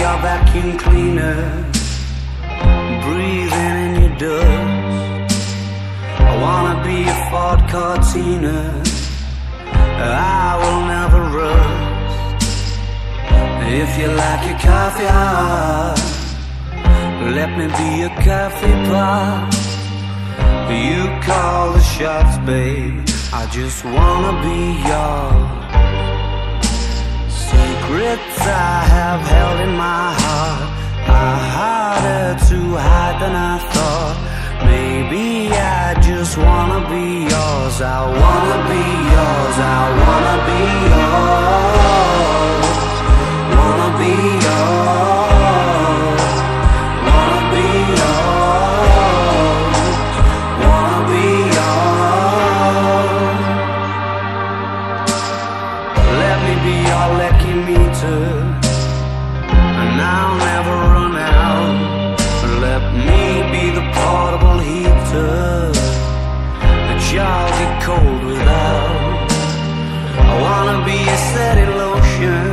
your vacuum cleaner, breathing in your dust. I wanna be a Ford Cortina. I will never rust. If you like your coffee hot, let me be a coffee pot. You call the shots, babe. I just wanna be yours. Secrets I have held in my heart are harder to hide than I thought. Maybe I just wanna be yours. I wanna be yours. I wanna be yours. Let me be your lucky meter, and I'll never run out. Let me be the portable heater that y'all get cold without. I wanna be a steady lotion,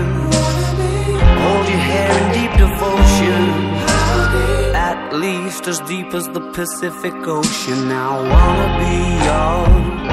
hold your hair in deep devotion, at least as deep as the Pacific Ocean. I wanna be. Secrets